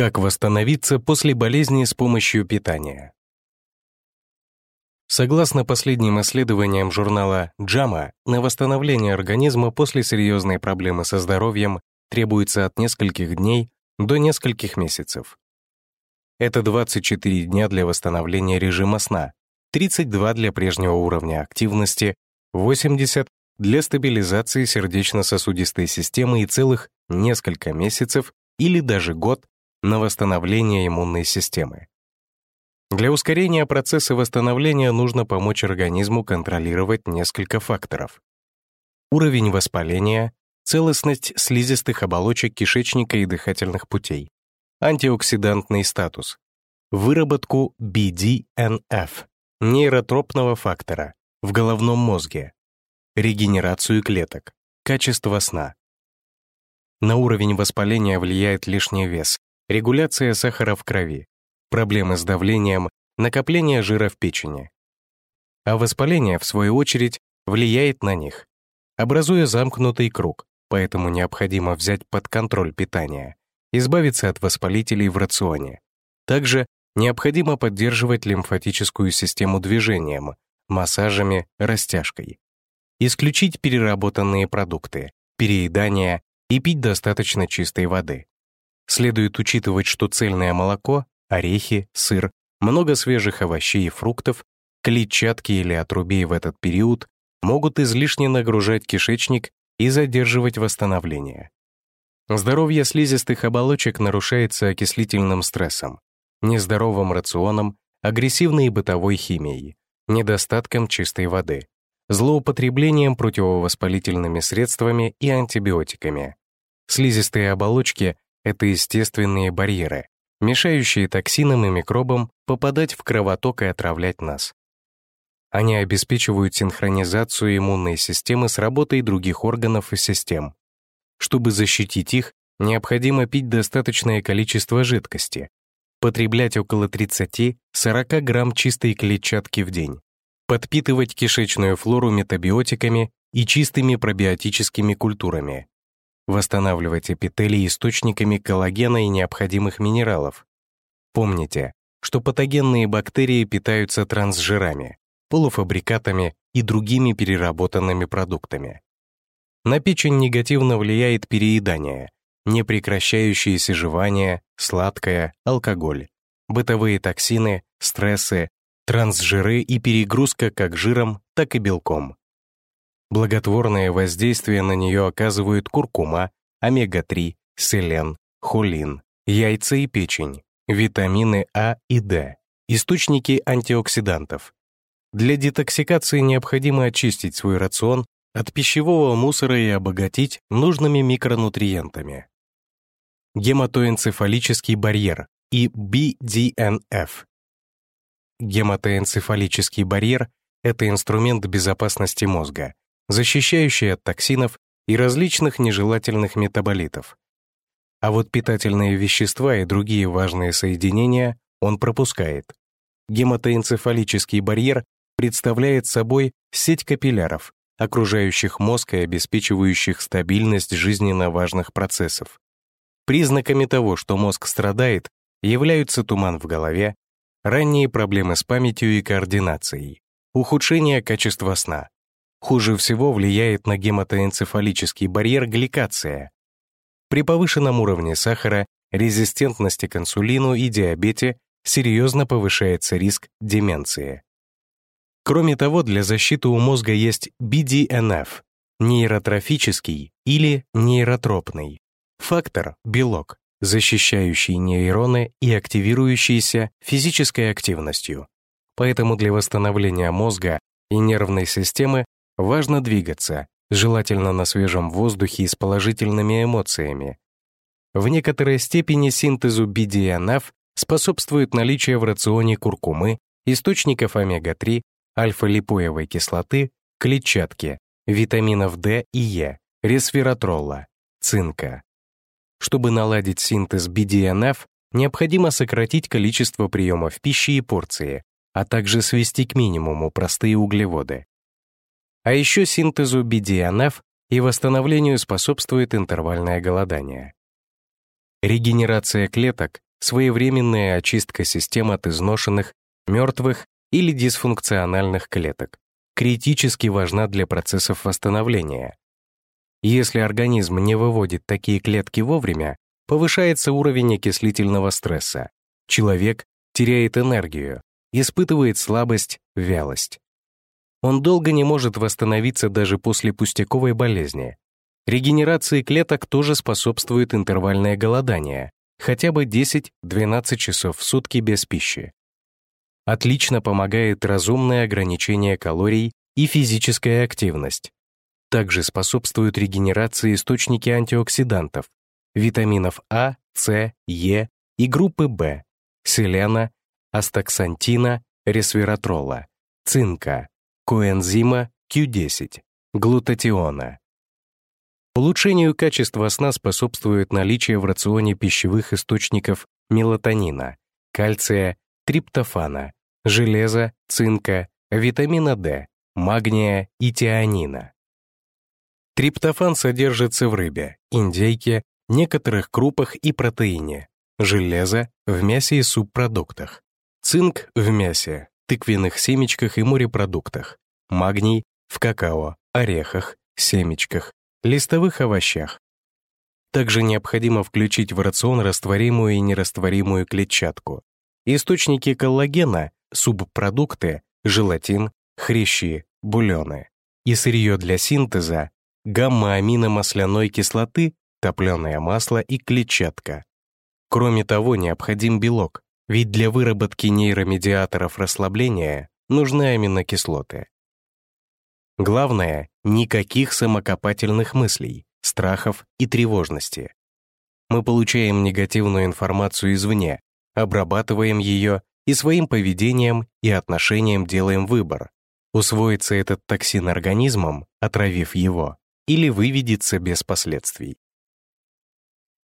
Как восстановиться после болезни с помощью питания? Согласно последним исследованиям журнала JAMA, на восстановление организма после серьезной проблемы со здоровьем требуется от нескольких дней до нескольких месяцев. Это 24 дня для восстановления режима сна, 32 для прежнего уровня активности, 80 для стабилизации сердечно-сосудистой системы и целых несколько месяцев или даже год на восстановление иммунной системы. Для ускорения процесса восстановления нужно помочь организму контролировать несколько факторов. Уровень воспаления, целостность слизистых оболочек кишечника и дыхательных путей, антиоксидантный статус, выработку BDNF, нейротропного фактора, в головном мозге, регенерацию клеток, качество сна. На уровень воспаления влияет лишний вес, регуляция сахара в крови, проблемы с давлением, накопление жира в печени. А воспаление, в свою очередь, влияет на них, образуя замкнутый круг, поэтому необходимо взять под контроль питание, избавиться от воспалителей в рационе. Также необходимо поддерживать лимфатическую систему движением, массажами, растяжкой. Исключить переработанные продукты, переедание и пить достаточно чистой воды. Следует учитывать, что цельное молоко, орехи, сыр, много свежих овощей и фруктов, клетчатки или отрубей в этот период могут излишне нагружать кишечник и задерживать восстановление. Здоровье слизистых оболочек нарушается окислительным стрессом, нездоровым рационом, агрессивной бытовой химией, недостатком чистой воды, злоупотреблением противовоспалительными средствами и антибиотиками. Слизистые оболочки — это естественные барьеры, мешающие токсинам и микробам попадать в кровоток и отравлять нас. Они обеспечивают синхронизацию иммунной системы с работой других органов и систем. Чтобы защитить их, необходимо пить достаточное количество жидкости, потреблять около 30-40 грамм чистой клетчатки в день, подпитывать кишечную флору метабиотиками и чистыми пробиотическими культурами, восстанавливать эпителий источниками коллагена и необходимых минералов. Помните, что патогенные бактерии питаются трансжирами, полуфабрикатами и другими переработанными продуктами. На печень негативно влияет переедание, непрекращающееся жевание, сладкое, алкоголь, бытовые токсины, стрессы, трансжиры и перегрузка как жиром, так и белком. Благотворное воздействие на нее оказывают куркума, омега-3, селен, холин, яйца и печень, витамины А и Д, источники антиоксидантов. Для детоксикации необходимо очистить свой рацион от пищевого мусора и обогатить нужными микронутриентами. Гематоэнцефалический барьер и BDNF. Гематоэнцефалический барьер — это инструмент безопасности мозга, защищающий от токсинов и различных нежелательных метаболитов. А вот питательные вещества и другие важные соединения он пропускает. Гематоэнцефалический барьер представляет собой сеть капилляров, окружающих мозг и обеспечивающих стабильность жизненно важных процессов. Признаками того, что мозг страдает, являются туман в голове, ранние проблемы с памятью и координацией, ухудшение качества сна, Хуже всего влияет на гематоэнцефалический барьер гликация. При повышенном уровне сахара, резистентности к инсулину и диабете серьезно повышается риск деменции. Кроме того, для защиты у мозга есть BDNF — нейротрофический или нейротропный фактор, белок, защищающий нейроны и активирующийся физической активностью. Поэтому для восстановления мозга и нервной системы Важно двигаться, желательно на свежем воздухе и с положительными эмоциями. В некоторой степени синтезу BDNF способствует наличие в рационе куркумы, источников омега-3, альфа-липоевой кислоты, клетчатки, витаминов D и Е, ресвератрола, цинка. Чтобы наладить синтез BDNF, необходимо сократить количество приемов пищи и порции, а также свести к минимуму простые углеводы. А еще синтезу BDNF и восстановлению способствует интервальное голодание. Регенерация клеток своевременная очистка систем от изношенных, мертвых или дисфункциональных клеток критически важна для процессов восстановления. Если организм не выводит такие клетки вовремя, повышается уровень окислительного стресса. Человек теряет энергию, испытывает слабость, вялость. Он долго не может восстановиться даже после пустяковой болезни. Регенерации клеток тоже способствует интервальное голодание, хотя бы 10-12 часов в сутки без пищи. Отлично помогает разумное ограничение калорий и физическая активность. Также способствуют регенерации источники антиоксидантов, витаминов А, С, Е и группы В, селена, астаксантина, ресвератрола, цинка, коэнзима Q10, глутатиона. Улучшению качества сна способствует наличие в рационе пищевых источников мелатонина, кальция, триптофана, железа, цинка, витамина D, магния и тианина. Триптофан содержится в рыбе, индейке, некоторых крупах и протеине, железо в мясе и субпродуктах, цинк в мясе, тыквенных семечках и морепродуктах, магний в какао, орехах, семечках, листовых овощах. Также необходимо включить в рацион растворимую и нерастворимую клетчатку. Источники коллагена, субпродукты, желатин, хрящи, бульоны. И сырье для синтеза гамма-аминомасляной кислоты, топленое масло и клетчатка. Кроме того, необходим белок, ведь для выработки нейромедиаторов расслабления нужны аминокислоты. Главное — никаких самокопательных мыслей, страхов и тревожности. Мы получаем негативную информацию извне, обрабатываем ее и своим поведением и отношением делаем выбор. Усвоится этот токсин организмом, отравив его, или выведется без последствий.